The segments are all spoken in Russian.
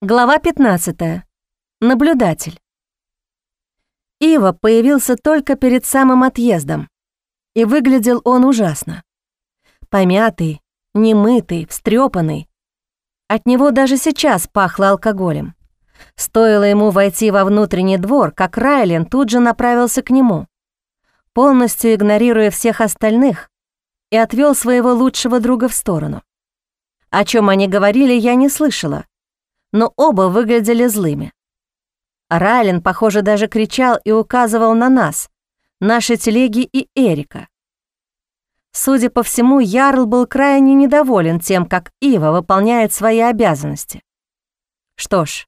Глава 15. Наблюдатель. Ива появился только перед самым отъездом, и выглядел он ужасно. Помятый, немытый, встрепанный. От него даже сейчас пахло алкоголем. Стоило ему войти во внутренний двор, как Райлен тут же направился к нему, полностью игнорируя всех остальных, и отвел своего лучшего друга в сторону. О чем они говорили, я не слышала, но оба выглядели злыми. Райлен, похоже, даже кричал и указывал на нас, наши телеги и Эрика. Судя по всему, Ярл был крайне недоволен тем, как Ива выполняет свои обязанности. Что ж,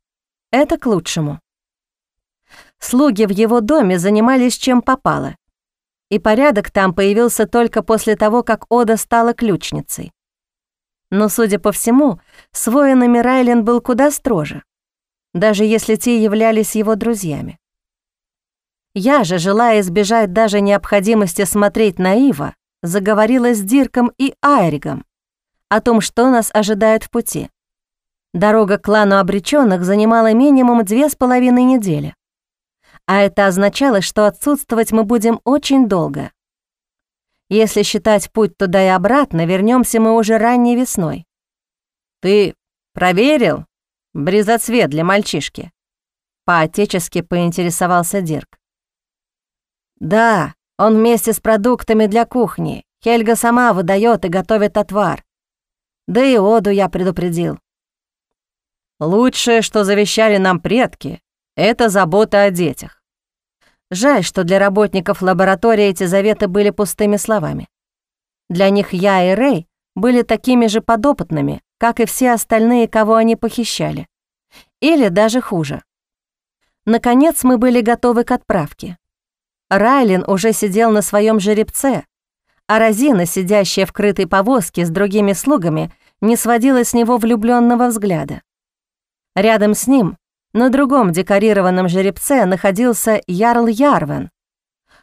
это к лучшему. Слуги в его доме занимались чем попало, и порядок там появился только после того, как Ода стала ключницей. Но, судя по всему, с воинами Райлен был куда строже, даже если те являлись его друзьями. Я же, желая избежать даже необходимости смотреть на Ива, заговорила с Дирком и Айригом о том, что нас ожидает в пути. Дорога к клану обреченных занимала минимум две с половиной недели. А это означало, что отсутствовать мы будем очень долго. Если считать путь туда и обратно, вернемся мы уже ранней весной. Ты проверил бризоцвет для мальчишки? По-отечески поинтересовался Дирк. Да, он вместе с продуктами для кухни. Хельга сама выдает и готовит отвар. Да и Оду я предупредил. Лучшее, что завещали нам предки, это забота о детях. Жаль, что для работников лаборатории эти заветы были пустыми словами. Для них я и Рэй были такими же подопытными, как и все остальные, кого они похищали. Или даже хуже. Наконец мы были готовы к отправке. Райлин уже сидел на своем жеребце, а Розина, сидящая в крытой повозке с другими слугами, не сводила с него влюбленного взгляда. Рядом с ним на другом декорированном жеребце находился Ярл Ярвен.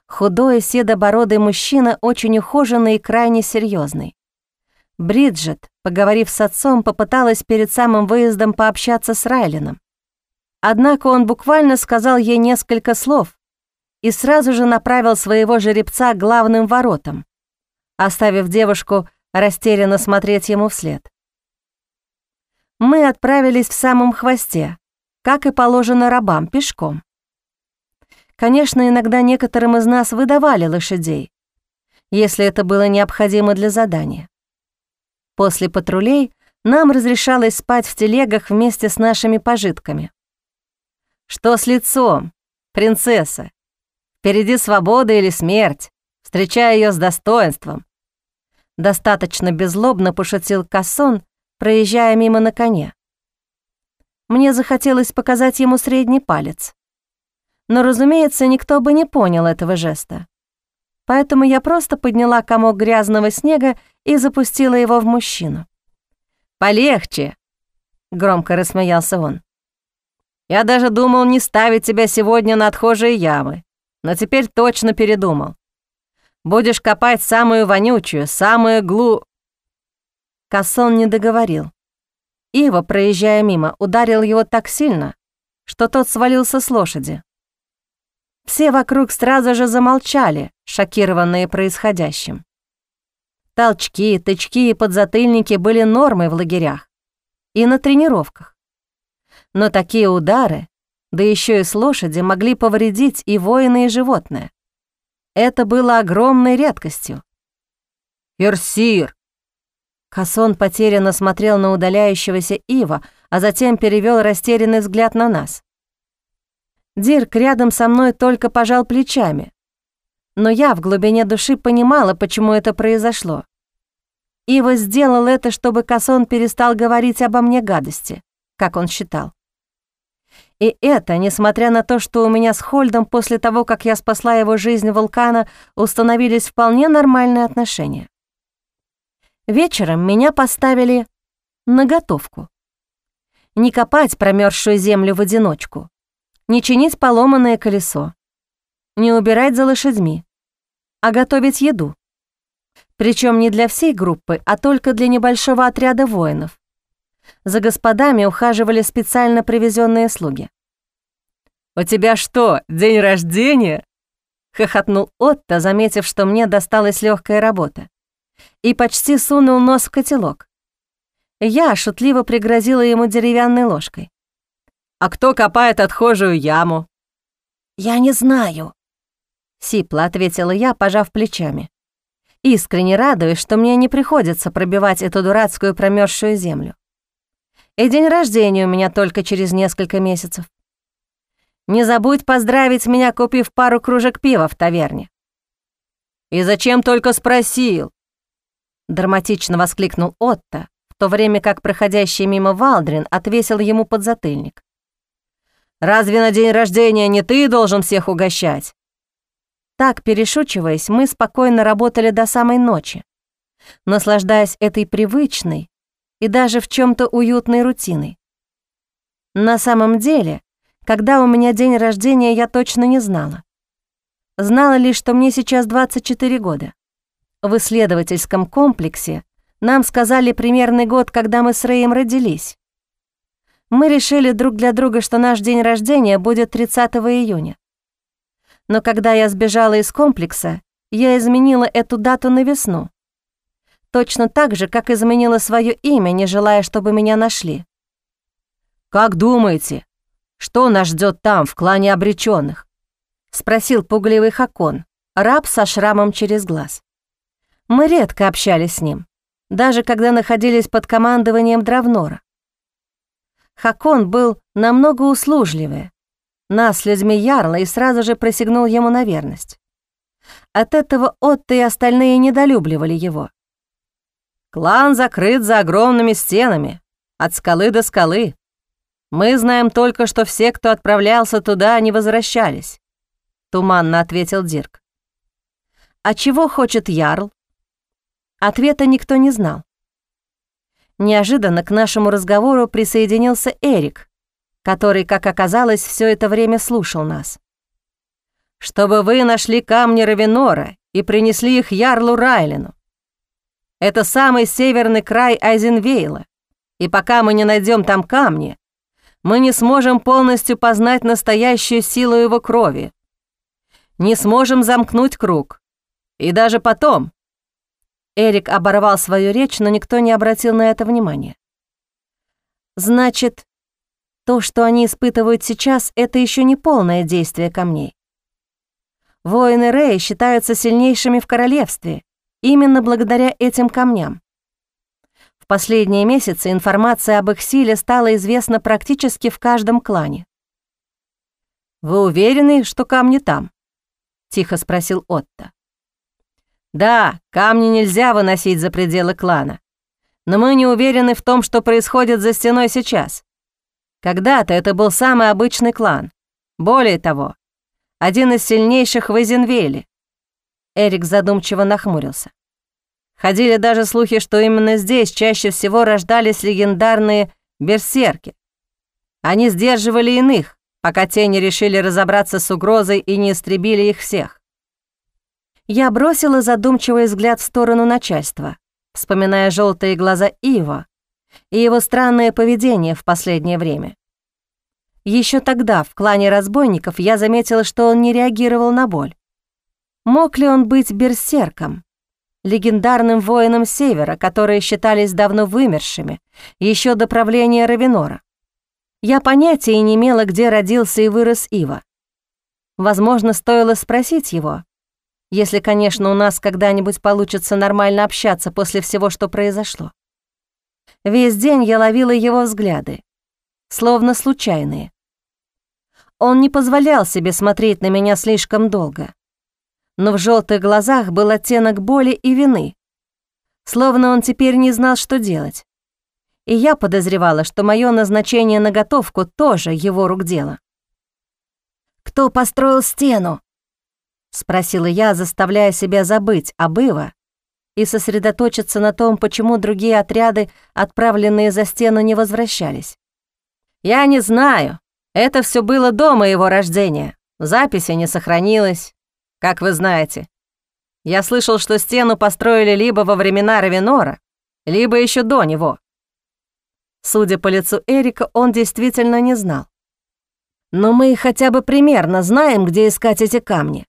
Худой, седобородый мужчина, очень ухоженный и крайне серьезный. Бриджит, поговорив с отцом, попыталась перед самым выездом пообщаться с Райлином. Однако он буквально сказал ей несколько слов и сразу же направил своего жеребца к главным воротам, оставив девушку растерянно смотреть ему вслед. Мы отправились в самом хвосте, как и положено рабам, пешком. Конечно, иногда некоторым из нас выдавали лошадей, если это было необходимо для задания. После патрулей нам разрешалось спать в телегах вместе с нашими пожитками. Что с лицом, принцесса? Впереди свобода или смерть? Встречая ее с достоинством. Достаточно беззлобно пошутил Кассон, проезжая мимо на коне. Мне захотелось показать ему средний палец. Но, разумеется, никто бы не понял этого жеста. Поэтому я просто подняла комок грязного снега и запустила его в мужчину. «Полегче!» — громко рассмеялся он. «Я даже думал не ставить тебя сегодня на отхожие ямы, но теперь точно передумал. Будешь копать самую вонючую, самую глу...» Кассон не договорил. Ива, проезжая мимо, ударил его так сильно, что тот свалился с лошади. Все вокруг сразу же замолчали, шокированные происходящим. Толчки, тычки и подзатыльники были нормой в лагерях и на тренировках. Но такие удары, да еще и с лошади, могли повредить и воина, и животное. Это было огромной редкостью. «Ирсир!» Хасон потерянно смотрел на удаляющегося Ива, а затем перевел растерянный взгляд на нас. Дирк рядом со мной только пожал плечами, но я в глубине души понимала, почему это произошло. Ива сделал это, чтобы Касон перестал говорить обо мне гадости, как он считал. И это, несмотря на то, что у меня с Хольдом после того, как я спасла его жизнь вулкана, установились вполне нормальные отношения. Вечером меня поставили на готовку. Не копать промерзшую землю в одиночку, не чинить поломанное колесо, не убирать за лошадьми, а готовить еду. Причем не для всей группы, а только для небольшого отряда воинов. За господами ухаживали специально привезенные слуги. «У тебя что, день рождения?» — хохотнул Отто, заметив, что мне досталась легкая работа, и почти сунул нос в котелок. Я шутливо пригрозила ему деревянной ложкой. «А кто копает отхожую яму?» «Я не знаю», — сипло ответила я, пожав плечами. Искренне радуюсь, что мне не приходится пробивать эту дурацкую промерзшую землю. И день рождения у меня только через несколько месяцев. Не забудь поздравить меня, купив пару кружек пива в таверне». «И зачем только спросил?» Драматично воскликнул Отто, в то время как проходящий мимо Валдрин отвесил ему подзатыльник. «Разве на день рождения не ты должен всех угощать?» Так, перешучиваясь, мы спокойно работали до самой ночи, наслаждаясь этой привычной и даже в чем то уютной рутиной. На самом деле, когда у меня день рождения, я точно не знала. Знала лишь, что мне сейчас 24 года. В исследовательском комплексе нам сказали примерный год, когда мы с Рэем родились. Мы решили друг для друга, что наш день рождения будет 30 июня. Но когда я сбежала из комплекса, я изменила эту дату на весну. Точно так же, как изменила свое имя, не желая, чтобы меня нашли. «Как думаете, что нас ждет там, в клане обреченных? спросил пугливый Хакон, раб со шрамом через глаз. Мы редко общались с ним, даже когда находились под командованием Дравнора. Хакон был намного услужливее, нас людьми Ярла и сразу же присягнул ему на верность. От этого Отто и остальные недолюбливали его. «Клан закрыт за огромными стенами, от скалы до скалы», «Мы знаем только, что все, кто отправлялся туда, не возвращались», — туманно ответил Дирк. «А чего хочет Ярл?» Ответа никто не знал. Неожиданно к нашему разговору присоединился Эрик, который, как оказалось, все это время слушал нас. «Чтобы вы нашли камни Равенора и принесли их Ярлу Райлину. Это самый северный край Айзенвейла, и пока мы не найдем там камни, мы не сможем полностью познать настоящую силу его крови. Не сможем замкнуть круг. И даже потом...» Эрик оборвал свою речь, но никто не обратил на это внимания. «Значит, то, что они испытывают сейчас, это еще не полное действие камней. Воины Рэя считаются сильнейшими в королевстве, именно благодаря этим камням. В последние месяцы информация об их силе стала известна практически в каждом клане. «Вы уверены, что камни там?» — тихо спросил Отто. «Да, камни нельзя выносить за пределы клана. Но мы не уверены в том, что происходит за стеной сейчас. Когда-то это был самый обычный клан. Более того, один из сильнейших в Эзенвеле». Эрик задумчиво нахмурился. Ходили даже слухи, что именно здесь чаще всего рождались легендарные берсерки. Они сдерживали иных, пока те не решили разобраться с угрозой и не истребили их всех. Я бросила задумчивый взгляд в сторону начальства, вспоминая желтые глаза Ива и его странное поведение в последнее время. Еще тогда в клане разбойников я заметила, что он не реагировал на боль. Мог ли он быть берсерком? легендарным воинам Севера, которые считались давно вымершими, еще до правления Равенора. Я понятия не имела, где родился и вырос Ива. Возможно, стоило спросить его, если, конечно, у нас когда-нибудь получится нормально общаться после всего, что произошло. Весь день я ловила его взгляды, словно случайные. Он не позволял себе смотреть на меня слишком долго но в желтых глазах был оттенок боли и вины, словно он теперь не знал, что делать. И я подозревала, что мое назначение на готовку тоже его рук дело. «Кто построил стену?» — спросила я, заставляя себя забыть об Ива и сосредоточиться на том, почему другие отряды, отправленные за стену, не возвращались. «Я не знаю. Это все было до моего рождения. Записи не сохранилось как вы знаете. Я слышал, что стену построили либо во времена Равенора, либо еще до него. Судя по лицу Эрика, он действительно не знал. Но мы хотя бы примерно знаем, где искать эти камни.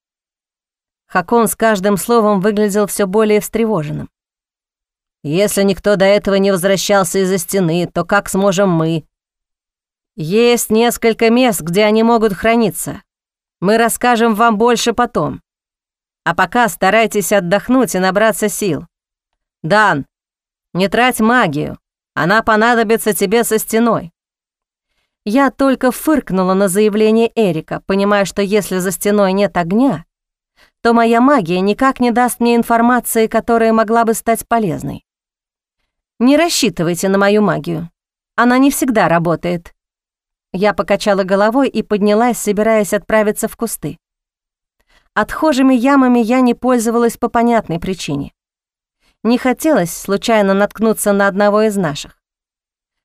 Хакон с каждым словом выглядел все более встревоженным. Если никто до этого не возвращался из-за стены, то как сможем мы? Есть несколько мест, где они могут храниться. Мы расскажем вам больше потом. А пока старайтесь отдохнуть и набраться сил. Дан, не трать магию. Она понадобится тебе со стеной. Я только фыркнула на заявление Эрика, понимая, что если за стеной нет огня, то моя магия никак не даст мне информации, которая могла бы стать полезной. Не рассчитывайте на мою магию. Она не всегда работает. Я покачала головой и поднялась, собираясь отправиться в кусты. Отхожими ямами я не пользовалась по понятной причине. Не хотелось случайно наткнуться на одного из наших.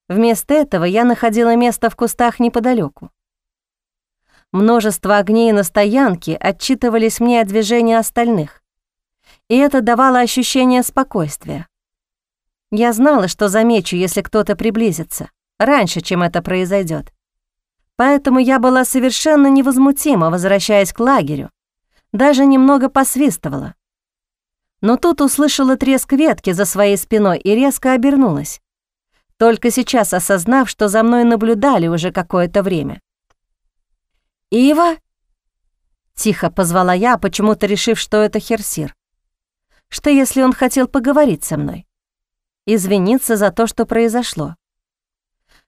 Вместо этого я находила место в кустах неподалеку. Множество огней на стоянке отчитывались мне о движении остальных, и это давало ощущение спокойствия. Я знала, что замечу, если кто-то приблизится, раньше, чем это произойдет. Поэтому я была совершенно невозмутима, возвращаясь к лагерю, даже немного посвистывала. Но тут услышала треск ветки за своей спиной и резко обернулась, только сейчас осознав, что за мной наблюдали уже какое-то время. «Ива?» Тихо позвала я, почему-то решив, что это Херсир. Что если он хотел поговорить со мной? Извиниться за то, что произошло.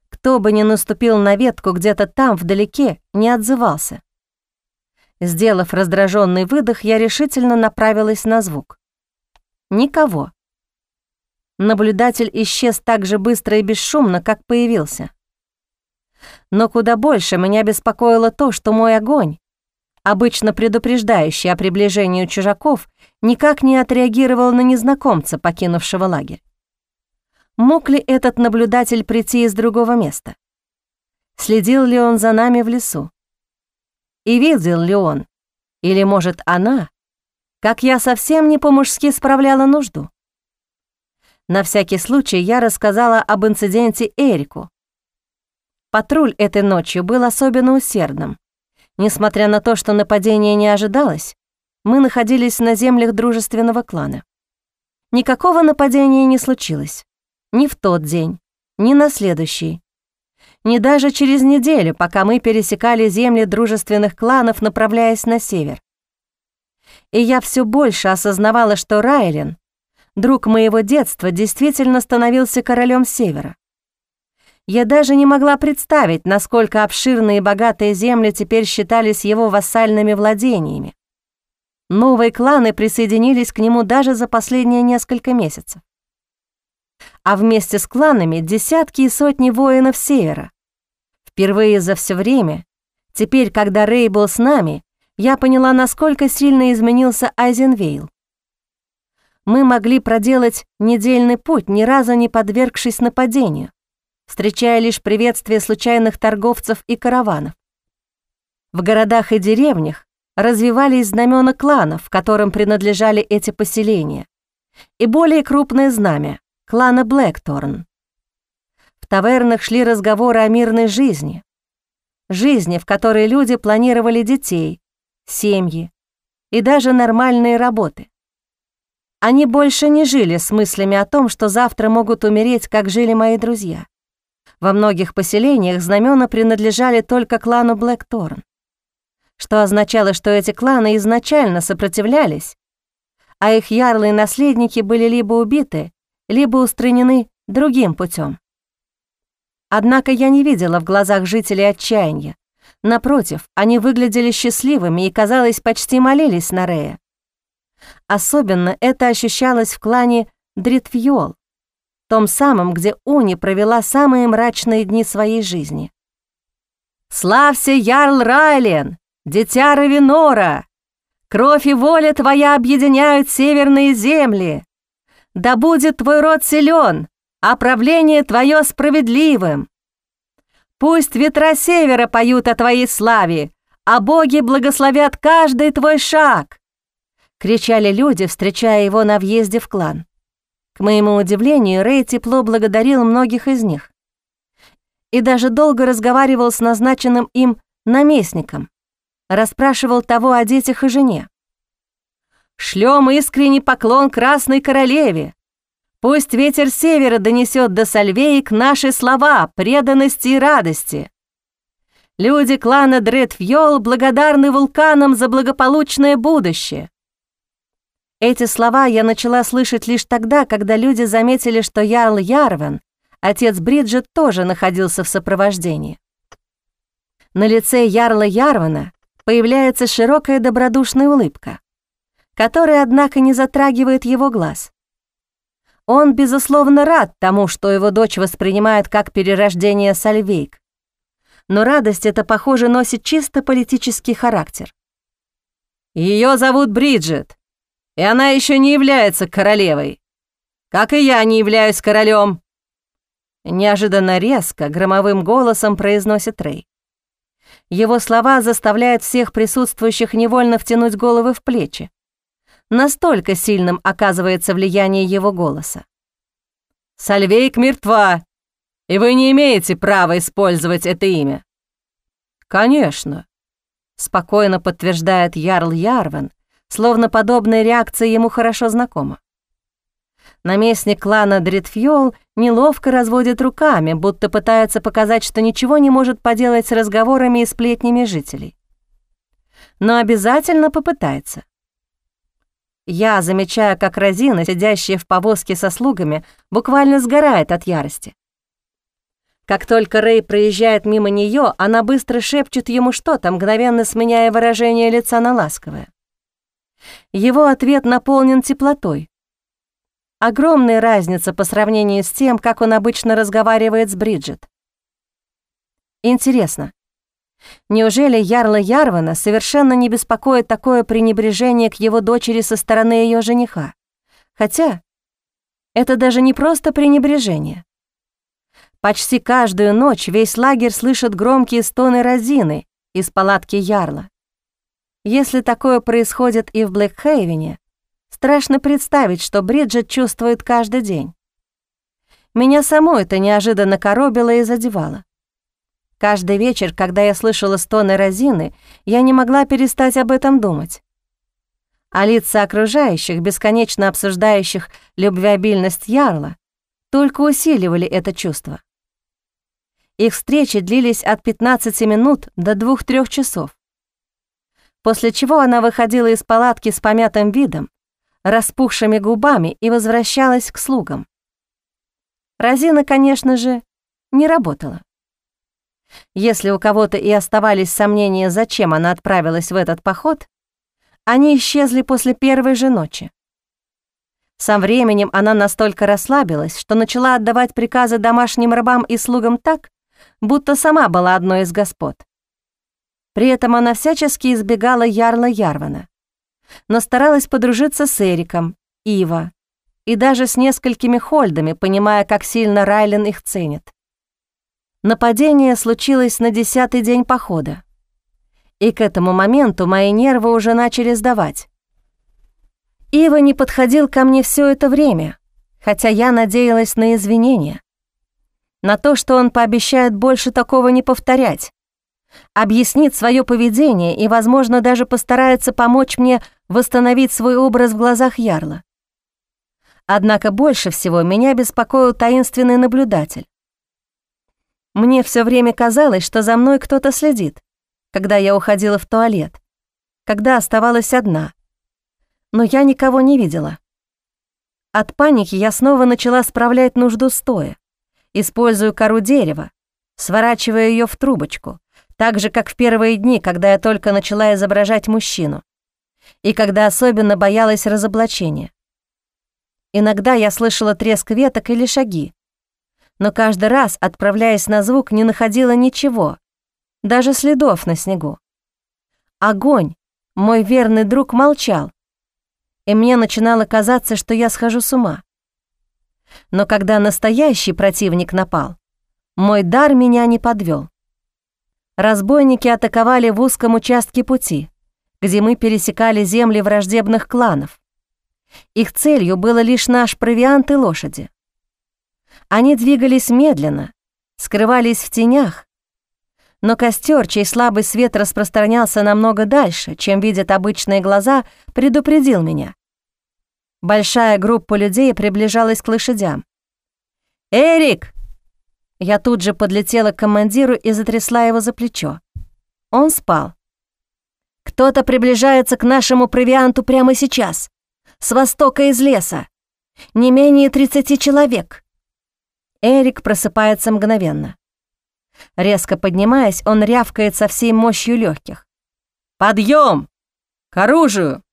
Кто бы ни наступил на ветку где-то там, вдалеке, не отзывался. Сделав раздраженный выдох, я решительно направилась на звук. Никого. Наблюдатель исчез так же быстро и бесшумно, как появился. Но куда больше меня беспокоило то, что мой огонь, обычно предупреждающий о приближении чужаков, никак не отреагировал на незнакомца, покинувшего лагерь. Мог ли этот наблюдатель прийти из другого места? Следил ли он за нами в лесу? И видел ли он, или, может, она, как я совсем не по-мужски справляла нужду? На всякий случай я рассказала об инциденте Эрику, Патруль этой ночью был особенно усердным. Несмотря на то, что нападение не ожидалось, мы находились на землях дружественного клана. Никакого нападения не случилось. Ни в тот день, ни на следующий. Ни даже через неделю, пока мы пересекали земли дружественных кланов, направляясь на север. И я все больше осознавала, что Райлен, друг моего детства, действительно становился королем севера. Я даже не могла представить, насколько обширные и богатые земли теперь считались его вассальными владениями. Новые кланы присоединились к нему даже за последние несколько месяцев. А вместе с кланами десятки и сотни воинов Севера. Впервые за все время, теперь, когда Рэй был с нами, я поняла, насколько сильно изменился Айзенвейл. Мы могли проделать недельный путь, ни разу не подвергшись нападению встречая лишь приветствие случайных торговцев и караванов. В городах и деревнях развевались знамена кланов, которым принадлежали эти поселения, и более крупное знамя — клана Блэкторн. В тавернах шли разговоры о мирной жизни, жизни, в которой люди планировали детей, семьи и даже нормальные работы. Они больше не жили с мыслями о том, что завтра могут умереть, как жили мои друзья. Во многих поселениях знамена принадлежали только клану Блэкторн, что означало, что эти кланы изначально сопротивлялись, а их ярлые наследники были либо убиты, либо устранены другим путем. Однако я не видела в глазах жителей отчаяния. Напротив, они выглядели счастливыми и, казалось, почти молились на Рея. Особенно это ощущалось в клане Дритфьол, том самом, где Уни провела самые мрачные дни своей жизни. «Славься, Ярл Райлен, дитя Равинора! Кровь и воля твоя объединяют северные земли! Да будет твой род силен, а правление твое справедливым! Пусть ветра севера поют о твоей славе, а боги благословят каждый твой шаг!» — кричали люди, встречая его на въезде в клан. К моему удивлению, Рэй тепло благодарил многих из них. и даже долго разговаривал с назначенным им наместником, расспрашивал того о детях и жене. «Шлем искренний поклон Красной Королеве! Пусть ветер севера донесет до Сальвеек наши слова преданности и радости!» Люди клана Дредфьол благодарны вулканам за благополучное будущее. Эти слова я начала слышать лишь тогда, когда люди заметили, что Ярл Ярван, отец Бриджит, тоже находился в сопровождении. На лице Ярла Ярвана появляется широкая добродушная улыбка, которая, однако, не затрагивает его глаз. Он, безусловно, рад тому, что его дочь воспринимает как перерождение Сальвейк, но радость эта, похоже, носит чисто политический характер. Ее зовут Бриджит, и она еще не является королевой, как и я не являюсь королем. Неожиданно резко, громовым голосом произносит Рэй. Его слова заставляют всех присутствующих невольно втянуть головы в плечи. Настолько сильным оказывается влияние его голоса. «Сальвейк мертва, и вы не имеете права использовать это имя». «Конечно», — спокойно подтверждает Ярл Ярван, словно подобная реакция ему хорошо знакома. Наместник клана Дритфьол неловко разводит руками, будто пытается показать, что ничего не может поделать с разговорами и сплетнями жителей. Но обязательно попытается. Я замечаю, как Розина, сидящая в повозке со слугами, буквально сгорает от ярости. Как только Рэй проезжает мимо нее, она быстро шепчет ему что-то, мгновенно сменяя выражение лица на ласковое. Его ответ наполнен теплотой. Огромная разница по сравнению с тем, как он обычно разговаривает с Бриджит. Интересно, неужели Ярла Ярвана совершенно не беспокоит такое пренебрежение к его дочери со стороны ее жениха? Хотя это даже не просто пренебрежение. Почти каждую ночь весь лагерь слышит громкие стоны Розины из палатки Ярла. Если такое происходит и в Блэкхейвене, страшно представить, что Бриджит чувствует каждый день. Меня само это неожиданно коробило и задевало. Каждый вечер, когда я слышала стоны Розины, я не могла перестать об этом думать. А лица окружающих, бесконечно обсуждающих любвеобильность Ярла, только усиливали это чувство. Их встречи длились от 15 минут до 2-3 часов. После чего она выходила из палатки с помятым видом, распухшими губами и возвращалась к слугам. Розина, конечно же, не работала. Если у кого-то и оставались сомнения, зачем она отправилась в этот поход, они исчезли после первой же ночи. Со временем она настолько расслабилась, что начала отдавать приказы домашним рабам и слугам так, будто сама была одной из господ. При этом она всячески избегала Ярла Ярвана, но старалась подружиться с Эриком, Ива и даже с несколькими Хольдами, понимая, как сильно Райлен их ценит. Нападение случилось на десятый день похода. И к этому моменту мои нервы уже начали сдавать. Ива не подходил ко мне все это время, хотя я надеялась на извинения на то, что он пообещает больше такого не повторять, объяснит свое поведение и, возможно, даже постарается помочь мне восстановить свой образ в глазах Ярла. Однако больше всего меня беспокоил таинственный наблюдатель. Мне все время казалось, что за мной кто-то следит, когда я уходила в туалет, когда оставалась одна. Но я никого не видела. От паники я снова начала справлять нужду стоя. Использую кору дерева, сворачивая ее в трубочку, так же, как в первые дни, когда я только начала изображать мужчину, и когда особенно боялась разоблачения. Иногда я слышала треск веток или шаги, но каждый раз, отправляясь на звук, не находила ничего, даже следов на снегу. Огонь, мой верный друг, молчал, и мне начинало казаться, что я схожу с ума. Но когда настоящий противник напал, мой дар меня не подвел. Разбойники атаковали в узком участке пути, где мы пересекали земли враждебных кланов. Их целью было лишь наш провиант и лошади. Они двигались медленно, скрывались в тенях, но костер, чей слабый свет распространялся намного дальше, чем видят обычные глаза, предупредил меня. Большая группа людей приближалась к лошадям. «Эрик!» Я тут же подлетела к командиру и затрясла его за плечо. Он спал. «Кто-то приближается к нашему провианту прямо сейчас, с востока из леса. Не менее 30 человек». Эрик просыпается мгновенно. Резко поднимаясь, он рявкает со всей мощью легких. «Подъем! К оружию!»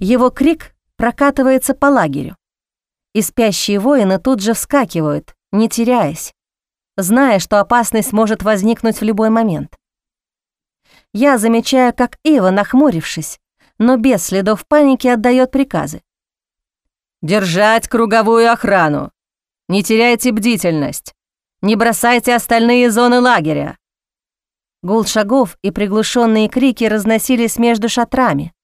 Его крик прокатывается по лагерю. И спящие воины тут же вскакивают, не теряясь, зная, что опасность может возникнуть в любой момент. Я замечаю, как Ива, нахмурившись, но без следов паники отдает приказы. «Держать круговую охрану! Не теряйте бдительность! Не бросайте остальные зоны лагеря!» Гул шагов и приглушенные крики разносились между шатрами,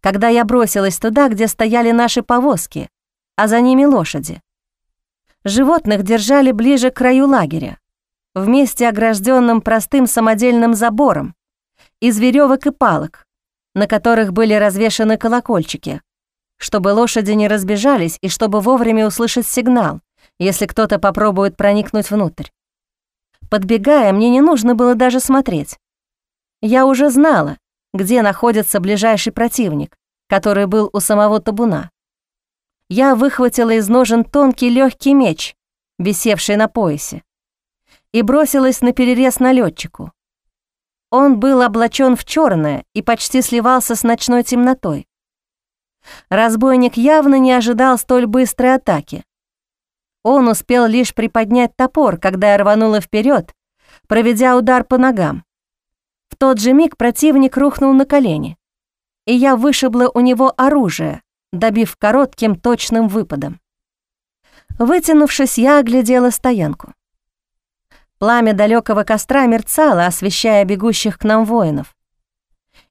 когда я бросилась туда, где стояли наши повозки, а за ними лошади. Животных держали ближе к краю лагеря, в месте огражденном простым самодельным забором, из веревок и палок, на которых были развешаны колокольчики, чтобы лошади не разбежались и чтобы вовремя услышать сигнал, если кто-то попробует проникнуть внутрь. Подбегая, мне не нужно было даже смотреть. Я уже знала, где находится ближайший противник, который был у самого табуна. Я выхватила из ножен тонкий легкий меч, висевший на поясе, и бросилась на перерез налетчику. Он был облачен в черное и почти сливался с ночной темнотой. Разбойник явно не ожидал столь быстрой атаки. Он успел лишь приподнять топор, когда я рванула вперед, проведя удар по ногам. В тот же миг противник рухнул на колени, и я вышибла у него оружие, добив коротким точным выпадом. Вытянувшись, я оглядела стоянку. Пламя далекого костра мерцало, освещая бегущих к нам воинов.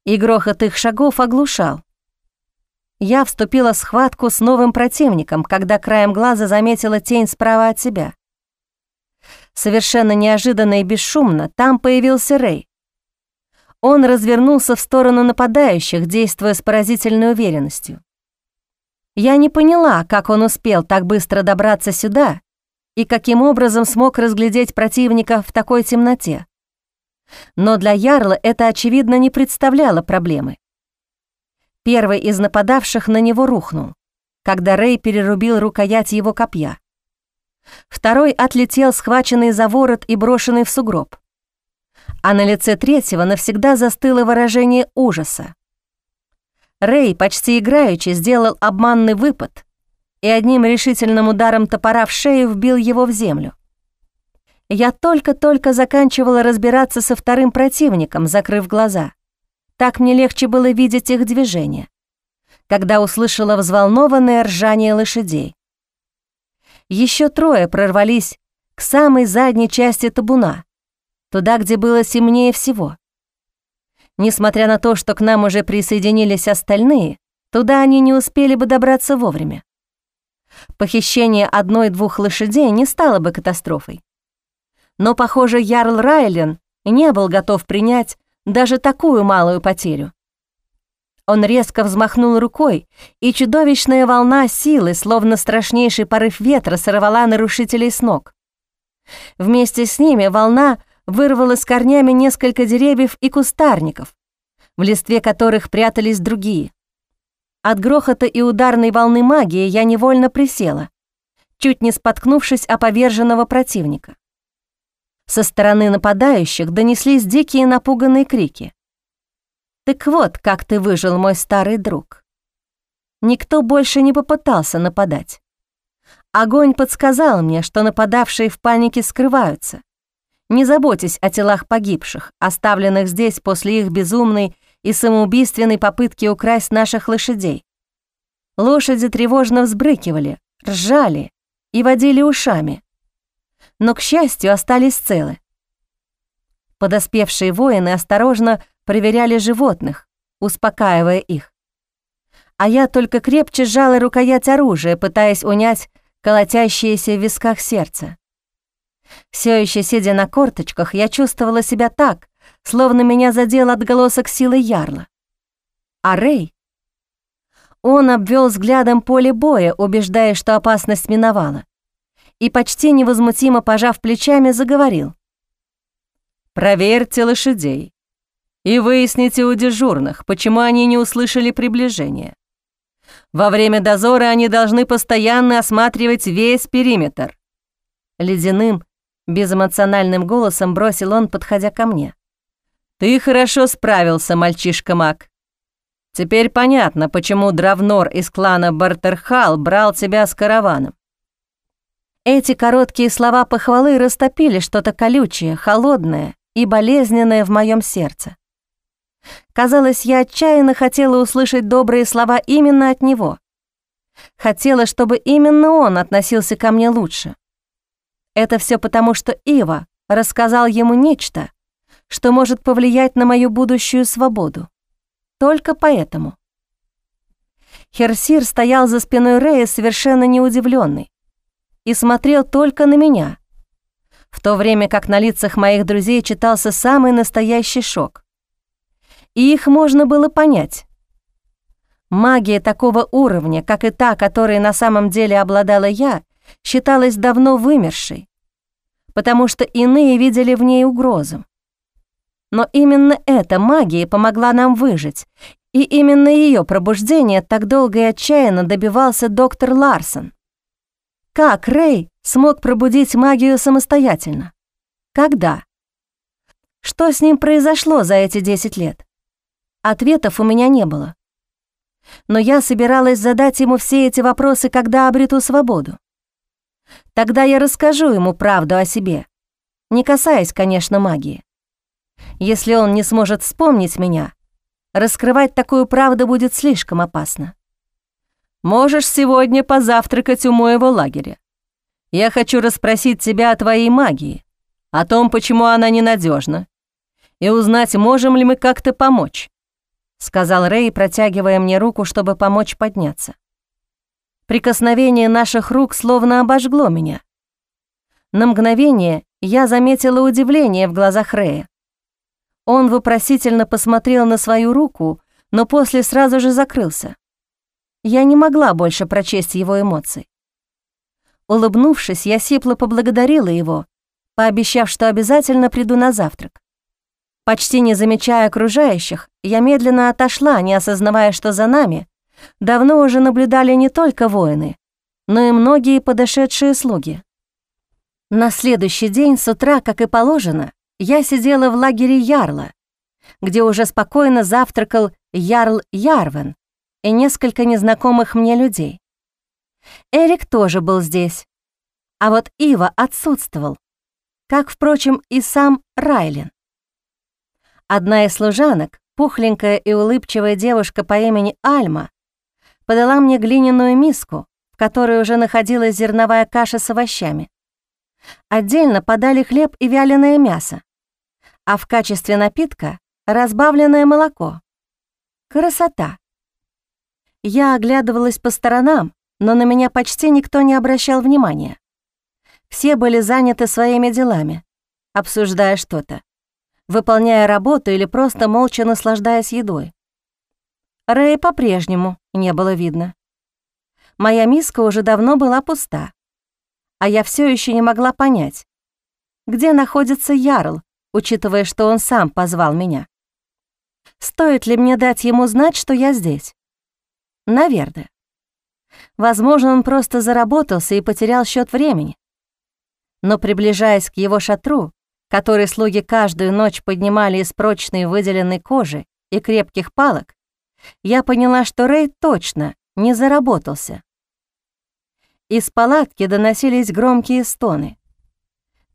И грохот их шагов оглушал. Я вступила в схватку с новым противником, когда краем глаза заметила тень справа от себя. Совершенно неожиданно и бесшумно там появился Рэй. Он развернулся в сторону нападающих, действуя с поразительной уверенностью. Я не поняла, как он успел так быстро добраться сюда и каким образом смог разглядеть противника в такой темноте. Но для Ярла это, очевидно, не представляло проблемы. Первый из нападавших на него рухнул, когда Рэй перерубил рукоять его копья. Второй отлетел, схваченный за ворот и брошенный в сугроб. А на лице третьего навсегда застыло выражение ужаса. Рэй почти играючи сделал обманный выпад, и одним решительным ударом топора в шею вбил его в землю. Я только-только заканчивала разбираться со вторым противником, закрыв глаза. Так мне легче было видеть их движение, когда услышала взволнованное ржание лошадей. Еще трое прорвались к самой задней части табуна, туда, где было темнее всего. Несмотря на то, что к нам уже присоединились остальные, туда они не успели бы добраться вовремя. Похищение одной-двух лошадей не стало бы катастрофой. Но, похоже, Ярл Райлен не был готов принять даже такую малую потерю. Он резко взмахнул рукой, и чудовищная волна силы, словно страшнейший порыв ветра, сорвала нарушителей с ног. Вместе с ними волна вырвала с корнями несколько деревьев и кустарников, в листве которых прятались другие. От грохота и ударной волны магии я невольно присела, чуть не споткнувшись о поверженного противника. Со стороны нападающих донеслись дикие напуганные крики. «Так вот, как ты выжил, мой старый друг!» Никто больше не попытался нападать. Огонь подсказал мне, что нападавшие в панике скрываются. Не заботьтесь о телах погибших, оставленных здесь после их безумной и самоубийственной попытки украсть наших лошадей. Лошади тревожно взбрыкивали, ржали и водили ушами, но, к счастью, остались целы. Подоспевшие воины осторожно проверяли животных, успокаивая их. А я только крепче сжала рукоять оружия, пытаясь унять колотящееся в висках сердце. Все еще сидя на корточках, я чувствовала себя так, словно меня задел отголосок силы ярла. А Рэй? Он обвел взглядом поле боя, убеждая, что опасность миновала, и почти невозмутимо пожав плечами, заговорил. «Проверьте лошадей и выясните у дежурных, почему они не услышали приближения. Во время дозора они должны постоянно осматривать весь периметр». Ледяным, безэмоциональным голосом бросил он, подходя ко мне. «Ты хорошо справился, мальчишка-маг. Теперь понятно, почему Дравнор из клана Бартерхал брал тебя с караваном. Эти короткие слова похвалы растопили что-то колючее, холодное и болезненное в моем сердце. Казалось, я отчаянно хотела услышать добрые слова именно от него. Хотела, чтобы именно он относился ко мне лучше. Это все потому, что Ива рассказал ему нечто, что может повлиять на мою будущую свободу. Только поэтому. Херсир стоял за спиной Рея совершенно неудивленный и смотрел только на меня, в то время как на лицах моих друзей читался самый настоящий шок. И их можно было понять. Магия такого уровня, как и та, которой на самом деле обладала я, считалась давно вымершей, потому что иные видели в ней угрозу. Но именно эта магия помогла нам выжить, и именно ее пробуждение так долго и отчаянно добивался доктор Ларсон. Как Рэй смог пробудить магию самостоятельно? Когда? Что с ним произошло за эти 10 лет? Ответов у меня не было. Но я собиралась задать ему все эти вопросы, когда обрету свободу. Тогда я расскажу ему правду о себе, не касаясь, конечно, магии. Если он не сможет вспомнить меня, раскрывать такую правду будет слишком опасно. Можешь сегодня позавтракать у моего лагеря. Я хочу расспросить тебя о твоей магии, о том, почему она ненадежна, и узнать, можем ли мы как-то помочь», — сказал Рэй, протягивая мне руку, чтобы помочь подняться. Прикосновение наших рук словно обожгло меня. На мгновение я заметила удивление в глазах Рэя. Он вопросительно посмотрел на свою руку, но после сразу же закрылся. Я не могла больше прочесть его эмоций. Улыбнувшись, я сипло поблагодарила его, пообещав, что обязательно приду на завтрак. Почти не замечая окружающих, я медленно отошла, не осознавая, что за нами давно уже наблюдали не только воины, но и многие подошедшие слуги. На следующий день с утра, как и положено, я сидела в лагере Ярла, где уже спокойно завтракал Ярл Ярвен и несколько незнакомых мне людей. Эрик тоже был здесь, а вот Ива отсутствовал, как, впрочем, и сам Райлен. Одна из служанок, пухленькая и улыбчивая девушка по имени Альма, подала мне глиняную миску, в которой уже находилась зерновая каша с овощами. Отдельно подали хлеб и вяленое мясо а в качестве напитка — разбавленное молоко. Красота. Я оглядывалась по сторонам, но на меня почти никто не обращал внимания. Все были заняты своими делами, обсуждая что-то, выполняя работу или просто молча наслаждаясь едой. Рэя по-прежнему не было видно. Моя миска уже давно была пуста, а я все еще не могла понять, где находится Ярл, учитывая, что он сам позвал меня. Стоит ли мне дать ему знать, что я здесь? Наверное. Возможно, он просто заработался и потерял счет времени. Но приближаясь к его шатру, который слуги каждую ночь поднимали из прочной выделенной кожи и крепких палок, я поняла, что Рэй точно не заработался. Из палатки доносились громкие стоны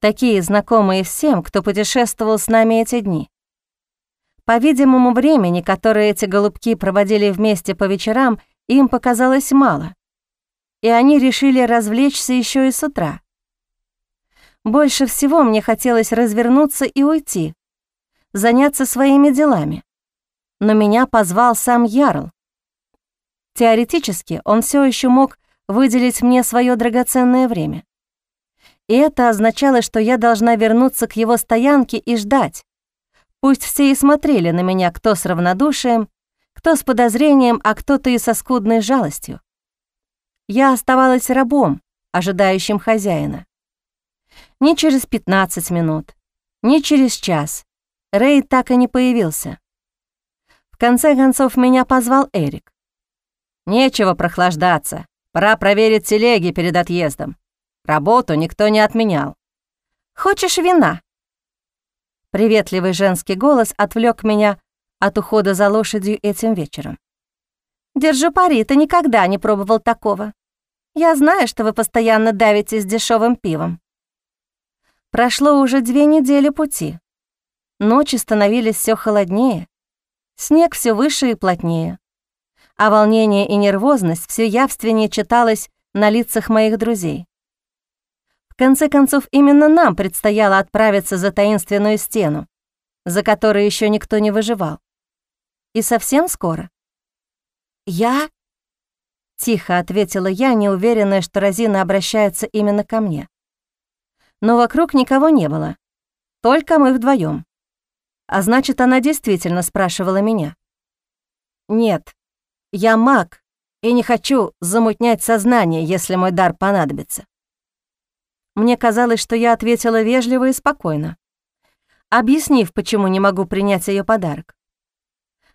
такие знакомые всем, кто путешествовал с нами эти дни. По-видимому, времени, которое эти голубки проводили вместе по вечерам, им показалось мало, и они решили развлечься еще и с утра. Больше всего мне хотелось развернуться и уйти, заняться своими делами. Но меня позвал сам Ярл. Теоретически он все еще мог выделить мне свое драгоценное время. И это означало, что я должна вернуться к его стоянке и ждать. Пусть все и смотрели на меня, кто с равнодушием, кто с подозрением, а кто-то и со скудной жалостью. Я оставалась рабом, ожидающим хозяина. Ни через 15 минут, ни через час Рэй так и не появился. Конце концов, меня позвал Эрик. «Нечего прохлаждаться. Пора проверить телеги перед отъездом. Работу никто не отменял. Хочешь вина?» Приветливый женский голос отвлек меня от ухода за лошадью этим вечером. «Держу пари, ты никогда не пробовал такого. Я знаю, что вы постоянно давите с дешевым пивом». Прошло уже две недели пути. Ночи становились все холоднее, снег все выше и плотнее, а волнение и нервозность все явственнее читалось на лицах моих друзей. В конце концов, именно нам предстояло отправиться за таинственную стену, за которой еще никто не выживал. И совсем скоро. «Я?» — тихо ответила я, неуверенная, что Розина обращается именно ко мне. Но вокруг никого не было, только мы вдвоем. А значит, она действительно спрашивала меня. «Нет, я маг и не хочу замутнять сознание, если мой дар понадобится. Мне казалось, что я ответила вежливо и спокойно, объяснив, почему не могу принять ее подарок.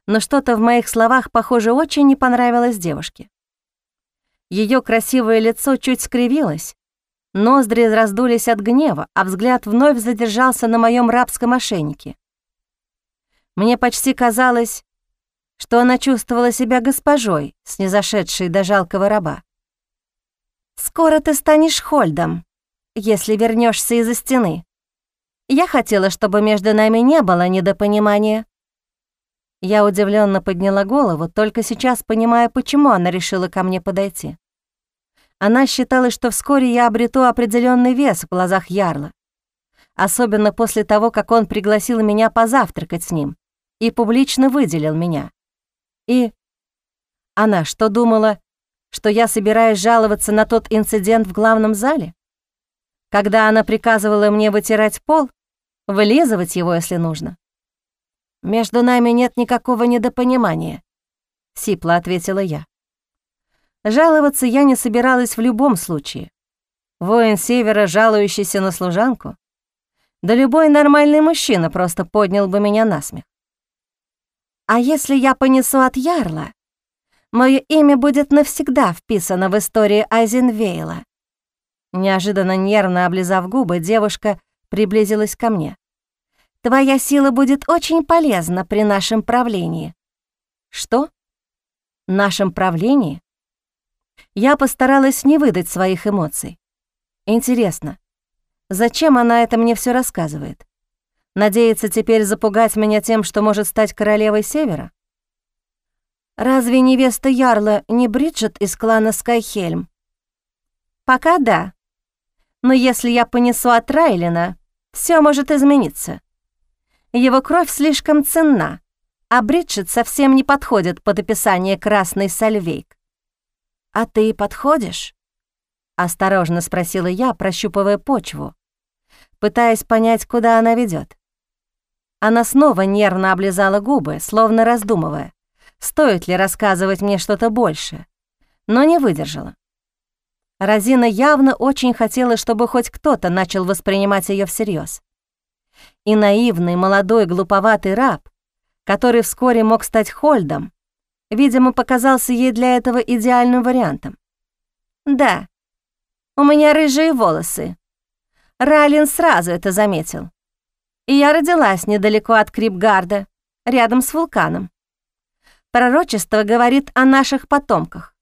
Но что-то в моих словах, похоже, очень не понравилось девушке. Ее красивое лицо чуть скривилось, ноздри раздулись от гнева, а взгляд вновь задержался на моем рабском ошейнике. Мне почти казалось, что она чувствовала себя госпожой, снизошедшей до жалкого раба. «Скоро ты станешь Хольдом», если вернешься из-за стены. Я хотела, чтобы между нами не было недопонимания». Я удивленно подняла голову, только сейчас понимая, почему она решила ко мне подойти. Она считала, что вскоре я обрету определенный вес в глазах Ярла, особенно после того, как он пригласил меня позавтракать с ним и публично выделил меня. И она что думала, что я собираюсь жаловаться на тот инцидент в главном зале? когда она приказывала мне вытирать пол, вылизывать его, если нужно. «Между нами нет никакого недопонимания», — сипло ответила я. Жаловаться я не собиралась в любом случае. Воин Севера, жалующийся на служанку, да любой нормальный мужчина просто поднял бы меня на смех. А если я понесу от Ярла, мое имя будет навсегда вписано в историю Айзенвейла, Неожиданно нервно облизав губы, девушка приблизилась ко мне. «Твоя сила будет очень полезна при нашем правлении». «Что? Нашем правлении?» Я постаралась не выдать своих эмоций. Интересно, зачем она это мне все рассказывает? Надеется теперь запугать меня тем, что может стать королевой Севера? Разве невеста Ярла не Бриджит из клана Скайхельм? Пока да, но если я понесу от Райлина, все может измениться. Его кровь слишком ценна, а Бриджит совсем не подходит под описание красной сальвейк. «А ты подходишь?» — осторожно спросила я, прощупывая почву, пытаясь понять, куда она ведет. Она снова нервно облизала губы, словно раздумывая, стоит ли рассказывать мне что-то больше, но не выдержала. Розина явно очень хотела, чтобы хоть кто-то начал воспринимать ее всерьез. И наивный, молодой, глуповатый раб, который вскоре мог стать Хольдом, видимо, показался ей для этого идеальным вариантом. «Да, у меня рыжие волосы. Райлин сразу это заметил. И я родилась недалеко от Крипгарда, рядом с вулканом. Пророчество говорит о наших потомках.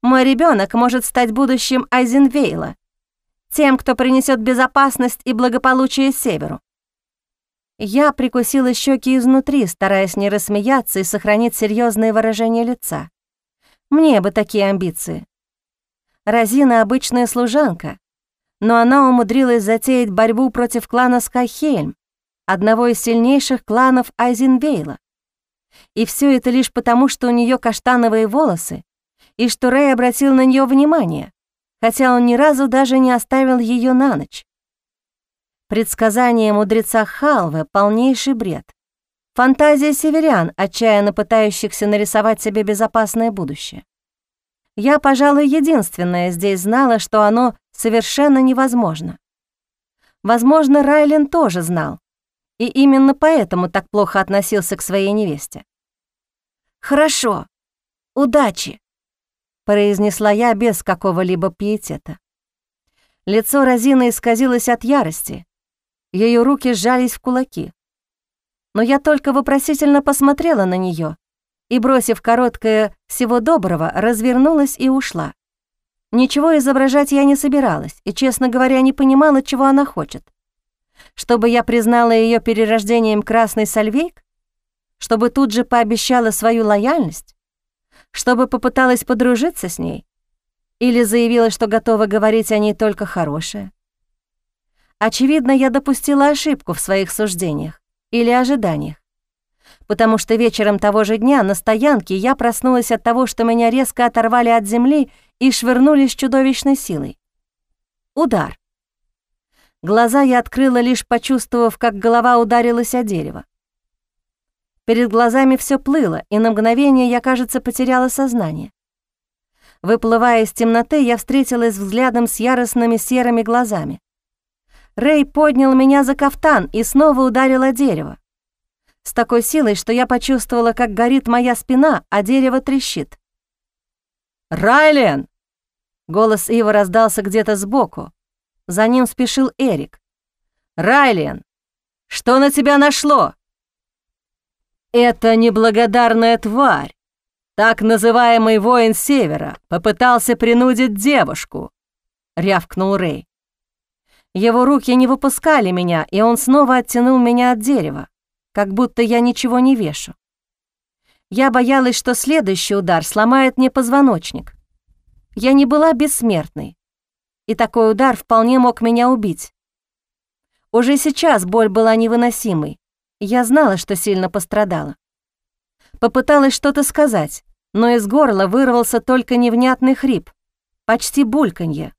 Мой ребенок может стать будущим Айзенвейла, тем, кто принесет безопасность и благополучие Северу. Я прикусила щеки изнутри, стараясь не рассмеяться и сохранить серьезное выражение лица. Мне бы такие амбиции. Розина — обычная служанка, но она умудрилась затеять борьбу против клана Скайхельм, одного из сильнейших кланов Айзенвейла. И все это лишь потому, что у нее каштановые волосы и что Рэй обратил на нее внимание, хотя он ни разу даже не оставил ее на ночь. Предсказание мудреца Халвы — полнейший бред. Фантазия северян, отчаянно пытающихся нарисовать себе безопасное будущее. Я, пожалуй, единственная здесь знала, что оно совершенно невозможно. Возможно, Райлен тоже знал, и именно поэтому так плохо относился к своей невесте. «Хорошо, удачи», — произнесла я без какого-либо пиетета. Лицо Розины исказилось от ярости, ее руки сжались в кулаки. Но я только вопросительно посмотрела на нее и, бросив короткое «всего доброго», развернулась и ушла. Ничего изображать я не собиралась и, честно говоря, не понимала, чего она хочет. Чтобы я признала ее перерождением красный сальвейк? Чтобы тут же пообещала свою лояльность? Чтобы попыталась подружиться с ней? Или заявила, что готова говорить о ней только хорошее? Очевидно, я допустила ошибку в своих суждениях или ожиданиях, потому что вечером того же дня на стоянке я проснулась от того, что меня резко оторвали от земли и швырнули с чудовищной силой. Удар. Глаза я открыла, лишь почувствовав, как голова ударилась о дерево. Перед глазами все плыло, и на мгновение я, кажется, потеряла сознание. Выплывая из темноты, я встретилась взглядом с яростными серыми глазами. Рэй поднял меня за кафтан и снова ударил о дерево. С такой силой, что я почувствовала, как горит моя спина, а дерево трещит. «Райлен!» Голос Ива раздался где-то сбоку. За ним спешил Эрик. «Райлен, что на тебя нашло?» «Это неблагодарная тварь, так называемый воин Севера, попытался принудить девушку», — рявкнул Рэй. Его руки не выпускали меня, и он снова оттянул меня от дерева, как будто я ничего не вешу. Я боялась, что следующий удар сломает мне позвоночник. Я не была бессмертной, и такой удар вполне мог меня убить. Уже сейчас боль была невыносимой, я знала, что сильно пострадала. Попыталась что-то сказать, но из горла вырвался только невнятный хрип, почти бульканье.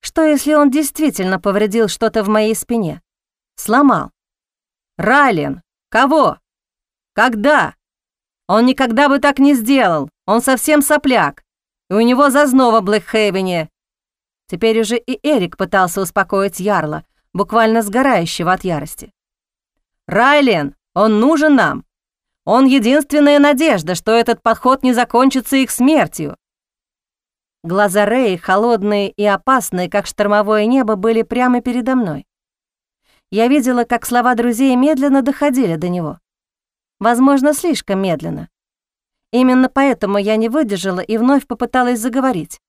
Что, если он действительно повредил что-то в моей спине? Сломал. Райлен, кого? Когда? Он никогда бы так не сделал. Он совсем сопляк. И у него зазнова в Блэкхейвене. Теперь уже и Эрик пытался успокоить Ярла, буквально сгорающего от ярости. «Райлен, он нужен нам. Он единственная надежда, что этот подход не закончится их смертью. Глаза Рэи, холодные и опасные, как штормовое небо, были прямо передо мной. Я видела, как слова друзей медленно доходили до него. Возможно, слишком медленно. Именно поэтому я не выдержала и вновь попыталась заговорить.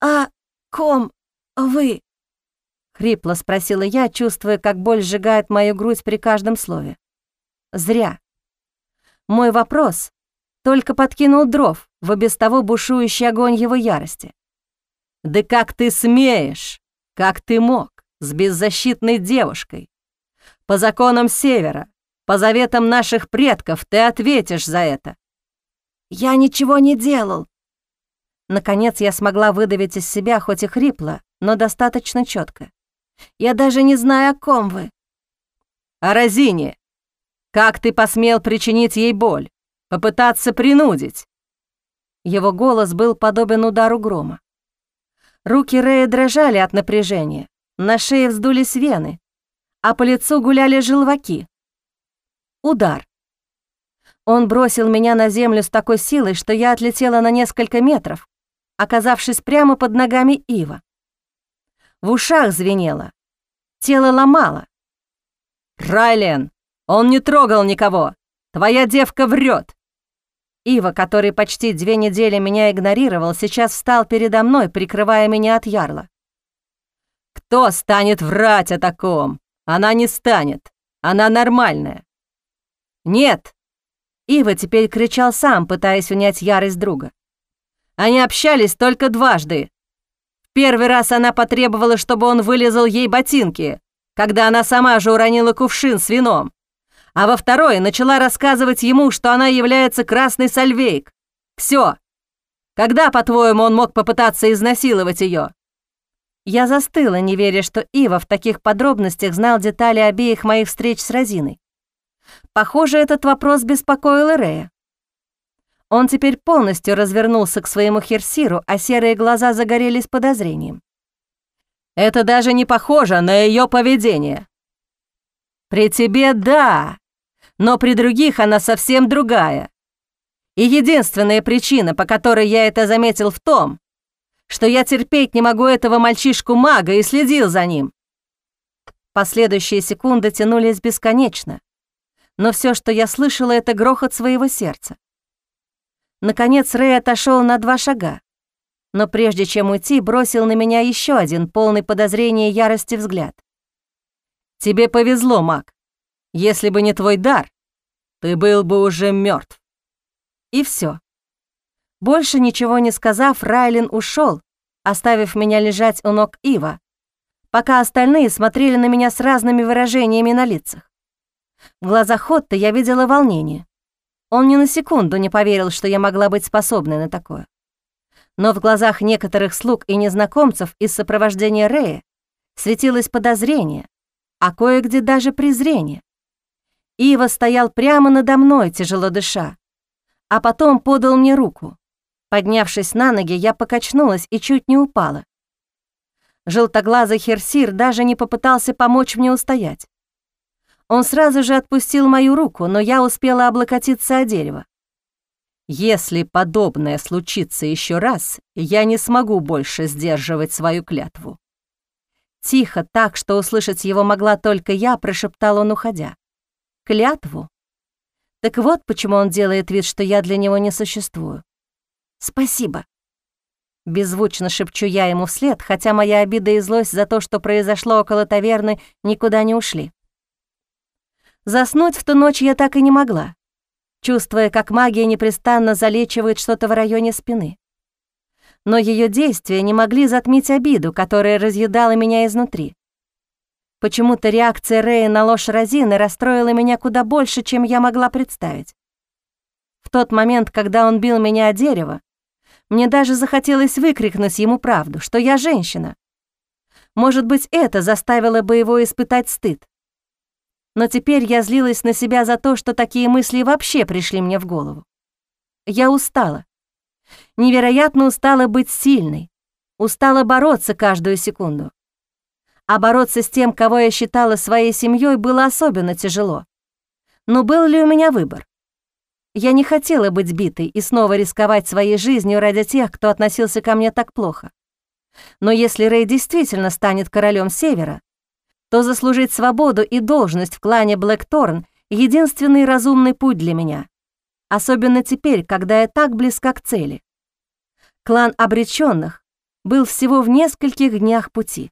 «А ком вы?» — хрипло спросила я, чувствуя, как боль сжигает мою грудь при каждом слове. Зря. Мой вопрос только подкинул дров в без того бушующий огонь его ярости. «Да как ты смеешь? Как ты мог с беззащитной девушкой? По законам Севера, по заветам наших предков ты ответишь за это». «Я ничего не делал». Наконец я смогла выдавить из себя, хоть и хрипло, но достаточно четко. «Я даже не знаю, о ком вы». «О Розине. Как ты посмел причинить ей боль? Попытаться принудить?» Его голос был подобен удару грома. Руки Рэя дрожали от напряжения, на шее вздулись вены, а по лицу гуляли желваки. Удар. Он бросил меня на землю с такой силой, что я отлетела на несколько метров, оказавшись прямо под ногами Ива. В ушах звенело, тело ломало. «Райлен, он не трогал никого! Твоя девка врет! Ива, который почти две недели меня игнорировал, сейчас встал передо мной, прикрывая меня от ярла. «Кто станет врать о таком? Она не станет. Она нормальная». «Нет!» Ива теперь кричал сам, пытаясь унять ярость друга. Они общались только дважды. В первый раз она потребовала, чтобы он вылезал ей ботинки, когда она сама же уронила кувшин с вином а во второй начала рассказывать ему, что она является красной сальвейк. Все. Когда, по-твоему, он мог попытаться изнасиловать ее? Я застыла, не веря, что Ива в таких подробностях знал детали обеих моих встреч с Розиной. Похоже, этот вопрос беспокоил Рея. Он теперь полностью развернулся к своему херсиру, а серые глаза загорелись подозрением. «Это даже не похоже на ее поведение». «При тебе — да, но при других она совсем другая. И единственная причина, по которой я это заметил в том, что я терпеть не могу этого мальчишку-мага и следил за ним. Последующие секунды тянулись бесконечно, но все, что я слышала, это грохот своего сердца. Наконец Рэй отошел на два шага, но прежде чем уйти, бросил на меня еще один полный подозрения и ярости взгляд. «Тебе повезло, маг. Если бы не твой дар, ты был бы уже мертв. И все. Больше ничего не сказав, Райлин ушел, оставив меня лежать у ног Ива, пока остальные смотрели на меня с разными выражениями на лицах. В глазах Хотта я видела волнение. Он ни на секунду не поверил, что я могла быть способной на такое. Но в глазах некоторых слуг и незнакомцев из сопровождения Рея светилось подозрение, а кое-где даже презрение. Ива стоял прямо надо мной, тяжело дыша, а потом подал мне руку. Поднявшись на ноги, я покачнулась и чуть не упала. Желтоглазый Херсир даже не попытался помочь мне устоять. Он сразу же отпустил мою руку, но я успела облокотиться о дерево. Если подобное случится еще раз, я не смогу больше сдерживать свою клятву. Тихо, так, что услышать его могла только я, прошептал он, уходя. Клятву? Так вот почему он делает вид, что я для него не существую. Спасибо. Беззвучно шепчу я ему вслед, хотя моя обида и злость за то, что произошло около таверны, никуда не ушли. Заснуть в ту ночь я так и не могла, чувствуя, как магия непрестанно залечивает что-то в районе спины. Но ее действия не могли затмить обиду, которая разъедала меня изнутри. Почему-то реакция Рэя на ложь Розины расстроила меня куда больше, чем я могла представить. В тот момент, когда он бил меня о дерево, мне даже захотелось выкрикнуть ему правду, что я женщина. Может быть, это заставило бы его испытать стыд но теперь я злилась на себя за то, что такие мысли вообще пришли мне в голову. Я устала. Невероятно устала быть сильной, устала бороться каждую секунду. А бороться с тем, кого я считала своей семьей, было особенно тяжело. Но был ли у меня выбор? Я не хотела быть битой и снова рисковать своей жизнью ради тех, кто относился ко мне так плохо. Но если Рэй действительно станет королем Севера, то заслужить свободу и должность в клане Блэкторн — единственный разумный путь для меня. Особенно теперь, когда я так близка к цели. Клан обреченных был всего в нескольких днях пути.